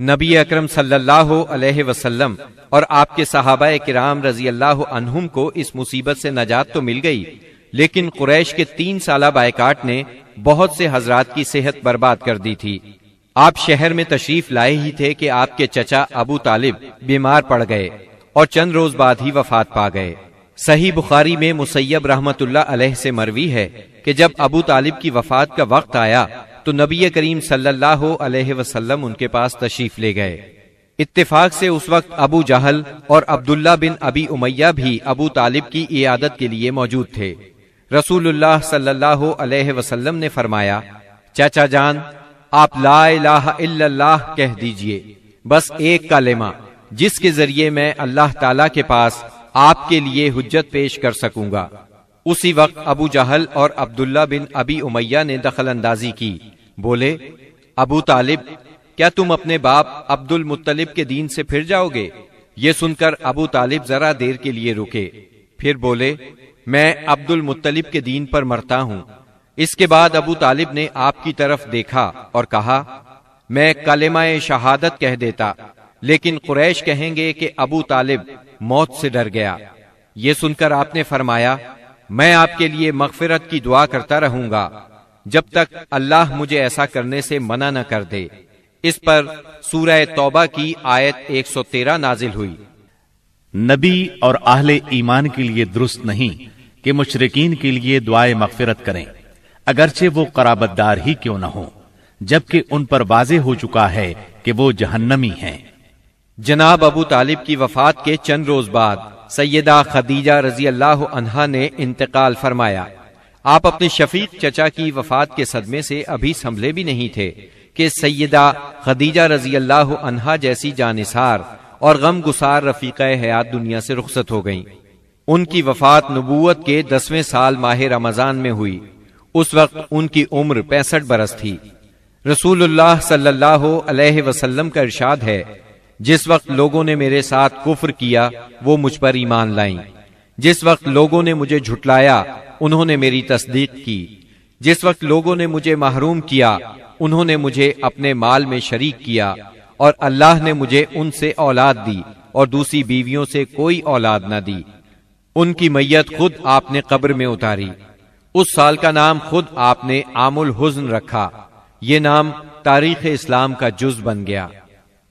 نبی اکرم صلی اللہ علیہ وسلم اور آپ کے صحابہ کرام رضی اللہ عنہم کو اس مصیبت سے نجات تو مل گئی، لیکن قریش کے تین سالہ بائیکاٹ نے بہت سے حضرات کی صحت برباد کر دی تھی۔ آپ شہر میں تشریف لائے ہی تھے کہ آپ کے چچا ابو طالب بیمار پڑ گئے اور چند روز بعد ہی وفات پا گئے۔ صحیح بخاری میں مسیب رحمت اللہ علیہ سے مروی ہے کہ جب ابو طالب کی وفات کا وقت آیا تو نبی کریم صلی اللہ علیہ وسلم ان کے پاس تشریف لے گئے۔ اتفاق سے اس وقت ابو جہل اور عبداللہ بن ابی امیہ بھی ابو طالب کی عیادت کے لیے موجود تھے۔ رسول اللہ صلی اللہ علیہ وسلم نے فرمایا، چاچا جان، آپ لا الہ الا اللہ کہہ دیجیے۔ بس ایک کلمہ جس کے ذریعے میں اللہ تعالی کے پاس آپ کے لیے حجت پیش کر سکوں گا۔ اسی وقت ابو جہل اور عبداللہ بن ابی امیہ نے دخل اندازی کی۔ بولے، ابو طالب، کیا تم اپنے باپ عبد المطلب کے دین سے پھر جاؤ گے؟ یہ سن کر ابو طالب ذرا دیر کے لیے رکے۔ پھر بولے، میں عبد المطلب کے دین پر مرتا ہوں۔ اس کے بعد ابو طالب نے آپ کی طرف دیکھا اور کہا، میں کلمہ شہادت کہہ دیتا، لیکن قریش کہیں گے کہ ابو طالب موت سے ڈر گیا۔ یہ سن کر آپ نے فرمایا میں آپ کے لیے مغفرت کی دعا کرتا رہوں گا جب تک اللہ مجھے ایسا کرنے سے منع نہ کر دے۔ اس پر سورہ توبہ کی آیت 113 نازل ہوئی۔ نبی اور اہل ایمان کے لیے درست نہیں کہ مشرقین کے لیے دعائیں مغفرت کریں اگرچہ وہ قرابت دار ہی کیوں نہ ہو جبکہ ان پر واضح ہو چکا ہے کہ وہ جہنمی ہیں۔ جناب ابو طالب کی وفات کے چند روز بعد سیدہ خدیجہ رضی اللہ عنہا نے انتقال فرمایا۔ آپ اپنے شفیق چچا کی وفات کے صدمے سے ابھی سنبھلے بھی نہیں تھے کہ سیدہ خدیجہ رضی اللہ عنہا جیسی جانسار اور غم گسار رفیقہ حیات دنیا سے رخصت ہو گئیں۔ ان کی وفات نبوت کے دسویں سال ماہ رمضان میں ہوئی۔ اس وقت ان کی عمر پینسٹھ برس تھی۔ رسول اللہ صلی اللہ علیہ وسلم کا ارشاد ہے جس وقت لوگوں نے میرے ساتھ کفر کیا، وہ مجھ پر ایمان لائیں۔ جس وقت لوگوں نے مجھے جھٹلایا، انہوں نے میری تصدیق کی۔ جس وقت لوگوں نے مجھے محروم کیا، انہوں نے مجھے اپنے مال میں شریک کیا۔ اور اللہ نے مجھے ان سے اولاد دی، اور دوسری بیویوں سے کوئی اولاد نہ دی۔ ان کی میت خود آپ نے قبر میں اتاری۔ اس سال کا نام خود آپ نے عام الحزن رکھا۔ یہ نام تاریخ اسلام کا جز بن گیا۔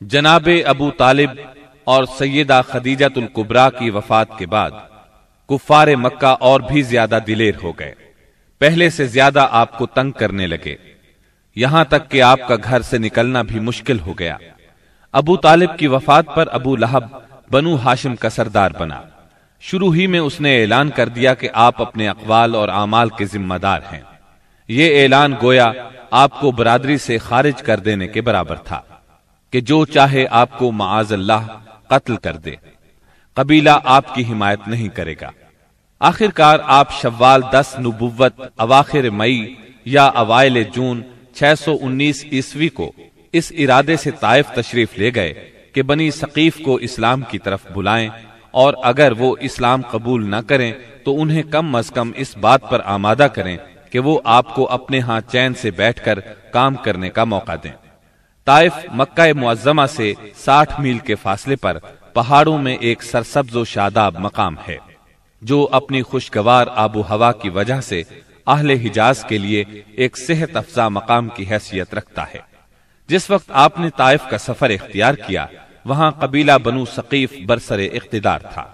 جناب ابو طالب اور سیدہ خدیجت القبرا کی وفات کے بعد کفار مکہ اور بھی زیادہ دلیر ہو گئے۔ پہلے سے زیادہ آپ کو تنگ کرنے لگے۔ یہاں تک کہ آپ کا گھر سے نکلنا بھی مشکل ہو گیا۔ ابو طالب کی وفات پر ابو لہب بنو ہاشم کا سردار بنا۔ شروع ہی میں اس نے اعلان کر دیا کہ آپ اپنے اقوال اور اعمال کے ذمہ دار ہیں۔ یہ اعلان گویا آپ کو برادری سے خارج کر دینے کے برابر تھا۔ کہ جو چاہے آپ کو معاذ اللہ قتل کر دے۔ قبیلہ آپ کی حمایت نہیں کرے گا۔ آخر کار آپ شوال دس نبوت اواخر مئی یا اوائل جون چھ سو انیس عیسوی کو اس ارادے سے طائف تشریف لے گئے کہ بنی ثقیف کو اسلام کی طرف بلائیں اور اگر وہ اسلام قبول نہ کریں تو انہیں کم از کم اس بات پر آمادہ کریں کہ وہ آپ کو اپنے ہاں چین سے بیٹھ کر کام کرنے کا موقع دیں۔ طائف مکہ معظمہ سے ساٹھ میل کے فاصلے پر پہاڑوں میں ایک سرسبز و شاداب مقام ہے، جو اپنی خوشگوار آب و ہوا کی وجہ سے اہل حجاز کے لیے ایک صحت افزا مقام کی حیثیت رکھتا ہے۔ جس وقت آپ نے طائف کا سفر اختیار کیا، وہاں قبیلہ بنو ثقیف برسر اقتدار تھا۔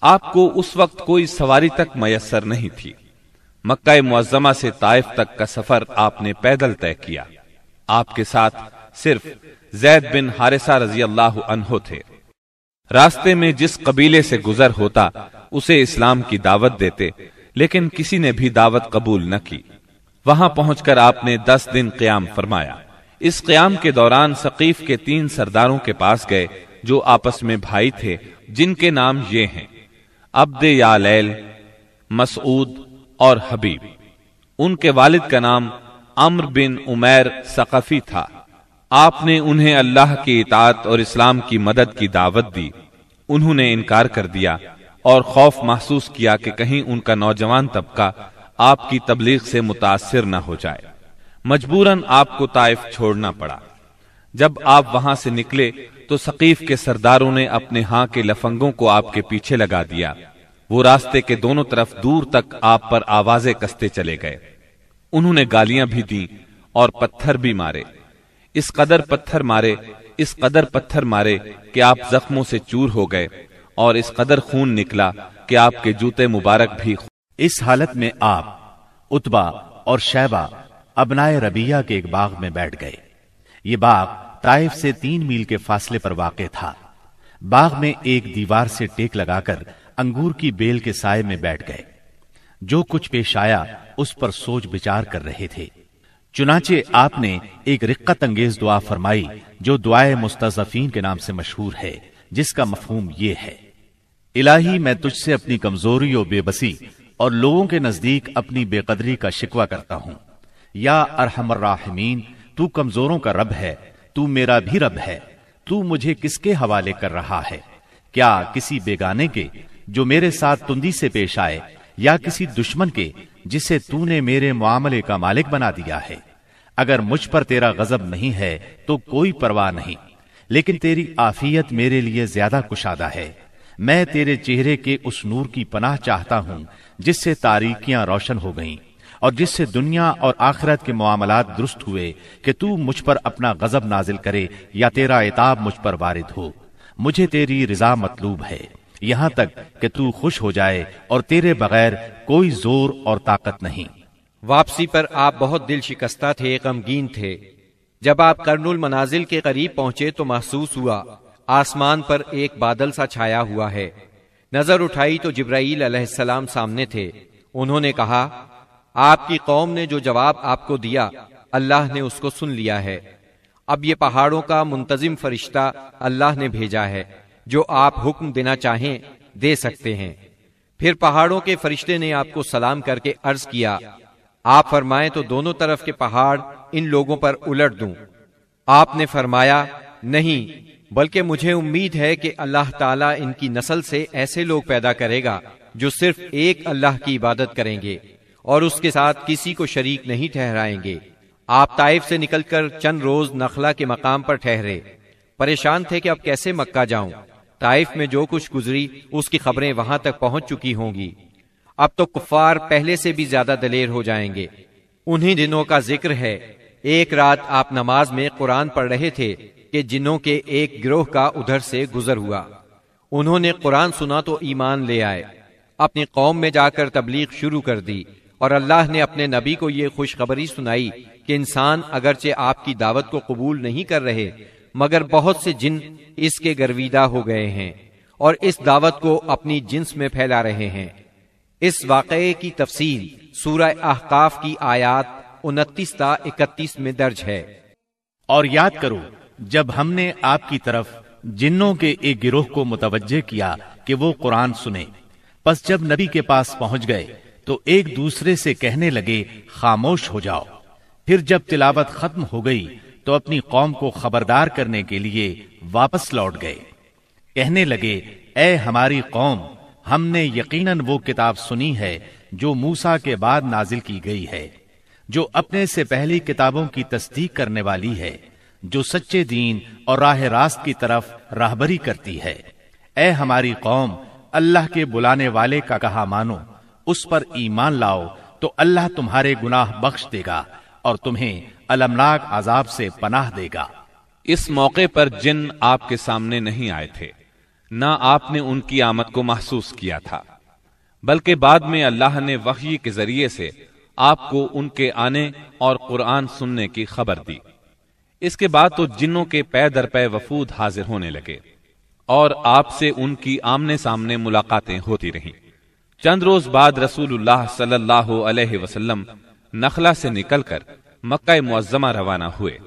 آپ کو اس وقت کوئی سواری تک میسر نہیں تھی۔ مکہ معظمہ سے طائف تک کا سفر آپ نے پیدل طے کیا۔ آپ کے ساتھ صرف زید بن حارثہ رضی اللہ عنہ تھے۔ راستے میں جس قبیلے سے گزر ہوتا، اسے اسلام کی دعوت دیتے، لیکن کسی نے بھی دعوت قبول نہ کی۔ وہاں پہنچ کر آپ نے دس دن قیام فرمایا۔ اس قیام کے دوران ثقیف کے تین سرداروں کے پاس گئے جو آپس میں بھائی تھے، جن کے نام یہ ہیں، عبد یا لیل، مسعود اور حبیب۔ ان کے والد کا نام امر بن عمیر ثقفی تھا۔ آپ نے انہیں اللہ کی اطاعت اور اسلام کی مدد کی دعوت دی۔ انہوں نے انکار کر دیا اور خوف محسوس کیا کہ کہیں ان کا نوجوان طبقہ آپ کی تبلیغ سے متاثر نہ ہو جائے۔ مجبوراً آپ کو طائف چھوڑنا پڑا۔ جب آپ وہاں سے نکلے تو ثقیف کے سرداروں نے اپنے ہاں کے لفنگوں کو آپ کے پیچھے لگا دیا۔ وہ راستے کے دونوں طرف دور تک آپ پر آوازیں کستے چلے گئے۔ انہوں نے گالیاں بھی دی اور پتھر بھی مارے۔ اس قدر پتھر مارے، اس قدر پتھر مارے کہ آپ زخموں سے چور ہو گئے اور اس قدر خون نکلا کہ آپ کے جوتے مبارک بھی اس حالت میں آپ اتبا اور شیبہ ابنائے ربیہ کے ایک باغ میں بیٹھ گئے۔ یہ باغ طائف سے تین میل کے فاصلے پر واقع تھا۔ باغ میں ایک دیوار سے ٹیک لگا کر انگور کی بیل کے سائے میں بیٹھ گئے۔ جو کچھ پیش آیا، اس پر سوچ بچار کر رہے تھے۔ چنانچہ آپ نے ایک رقت انگیز دعا فرمائی جو دعائے مستضفین کے نام سے مشہور ہے، جس کا مفہوم یہ ہے۔ الہی، میں تجھ سے اپنی کمزوری و بے بسی اور لوگوں کے نزدیک اپنی بے قدری کا شکوہ کرتا ہوں۔ یا ارحم الراحمین، تو کمزوروں کا رب ہے، تو میرا بھی رب ہے، تو مجھے کس کے حوالے کر رہا ہے؟ کیا کسی بیگانے کے جو میرے ساتھ تندی سے پیش آئے، یا کسی دشمن کے جسے تو نے میرے معاملے کا مالک بنا دیا ہے؟ اگر مجھ پر تیرا غضب نہیں ہے تو کوئی پرواہ نہیں، لیکن تیری آفیت میرے لیے زیادہ کشادہ ہے۔ میں تیرے چہرے کے اس نور کی پناہ چاہتا ہوں جس سے تاریکیاں روشن ہو گئیں اور جس سے دنیا اور آخرت کے معاملات درست ہوئے کہ تو مجھ پر اپنا غضب نازل کرے یا تیرا اتاب مجھ پر وارد ہو۔ مجھے تیری رضا مطلوب ہے۔ یہاں تک کہ تو خوش ہو جائے اور تیرے بغیر کوئی زور اور طاقت نہیں۔ واپسی پر آپ بہت دل شکستہ تھے، غمگین تھے۔ جب آپ کرن المنازل کے قریب پہنچے تو محسوس ہوا، آسمان پر ایک بادل سا چھایا ہوا ہے۔ نظر اٹھائی تو جبرائیل علیہ السلام سامنے تھے۔ انہوں نے کہا، آپ کی قوم نے جو جواب آپ کو دیا، اللہ نے اس کو سن لیا ہے۔ اب یہ پہاڑوں کا منتظم فرشتہ اللہ نے بھیجا ہے، جو آپ حکم دینا چاہیں، دے سکتے ہیں۔ پھر پہاڑوں کے فرشتے نے آپ کو سلام کر کے عرض کیا آپ فرمائیں تو دونوں طرف کے پہاڑ ان لوگوں پر الٹ دوں۔ آپ نے فرمایا، نہیں، بلکہ مجھے امید ہے کہ اللہ تعالیٰ ان کی نسل سے ایسے لوگ پیدا کرے گا جو صرف ایک اللہ کی عبادت کریں گے اور اس کے ساتھ کسی کو شریک نہیں ٹھہرائیں گے۔ آپ طائف سے نکل کر چند روز نخلا کے مقام پر ٹھہرے۔ پریشان تھے کہ اب کیسے مکہ جاؤں؟ طائف میں جو کچھ گزری، اس کی خبریں وہاں تک پہنچ چکی ہوں گی۔ اب تو کفار پہلے سے بھی زیادہ دلیر ہو جائیں گے۔ انہی دنوں کا ذکر ہے۔ ایک رات آپ نماز میں قرآن پڑھ رہے تھے کہ جنوں کے ایک گروہ کا ادھر سے گزر ہوا۔ انہوں نے قرآن سنا تو ایمان لے آئے۔ اپنی قوم میں جا کر تبلیغ شروع کر دی۔ اور اللہ نے اپنے نبی کو یہ خوشخبری سنائی کہ انسان اگرچہ آپ کی دعوت کو قبول نہیں کر رہے، مگر بہت سے جن اس کے گرویدہ ہو گئے ہیں اور اس دعوت کو اپنی جنس میں پھیلا رہے ہیں۔ اس واقعے کی تفصیل سورہ احقاف کی آیات انتیس تا اکتیس میں درج ہے۔ اور یاد کرو، جب ہم نے آپ کی طرف جنوں کے ایک گروہ کو متوجہ کیا کہ وہ قرآن سنے، پس جب نبی کے پاس پہنچ گئے تو ایک دوسرے سے کہنے لگے، خاموش ہو جاؤ۔ پھر جب تلاوت ختم ہو گئی تو اپنی قوم کو خبردار کرنے کے لیے واپس لوٹ گئے۔ کہنے لگے، اے ہماری قوم ہم نے یقیناً وہ کتاب سنی ہے جو موسا کے بعد نازل کی گئی ہے، جو اپنے سے پہلی کتابوں کی تصدیق کرنے والی ہے، جو سچے دین اور راہ راست کی طرف راہبری کرتی ہے۔ اے ہماری قوم، اللہ کے بلانے والے کا کہا مانو، اس پر ایمان لاؤ تو اللہ تمہارے گناہ بخش دے گا اور تمہیں المناک عذاب سے پناہ دے گا۔ اس موقع پر جن آپ کے سامنے نہیں آئے تھے۔ نہ آپ نے ان کی آمد کو محسوس کیا تھا، بلکہ بعد میں اللہ نے وحی کے ذریعے سے آپ کو ان کے آنے اور قرآن سننے کی خبر دی۔ اس کے بعد تو جنوں کے پے در پے وفود حاضر ہونے لگے اور آپ سے ان کی آمنے سامنے ملاقاتیں ہوتی رہیں۔ چند روز بعد رسول اللہ صلی اللہ علیہ وسلم نخلا سے نکل کر مکہ معظمہ روانہ ہوئے۔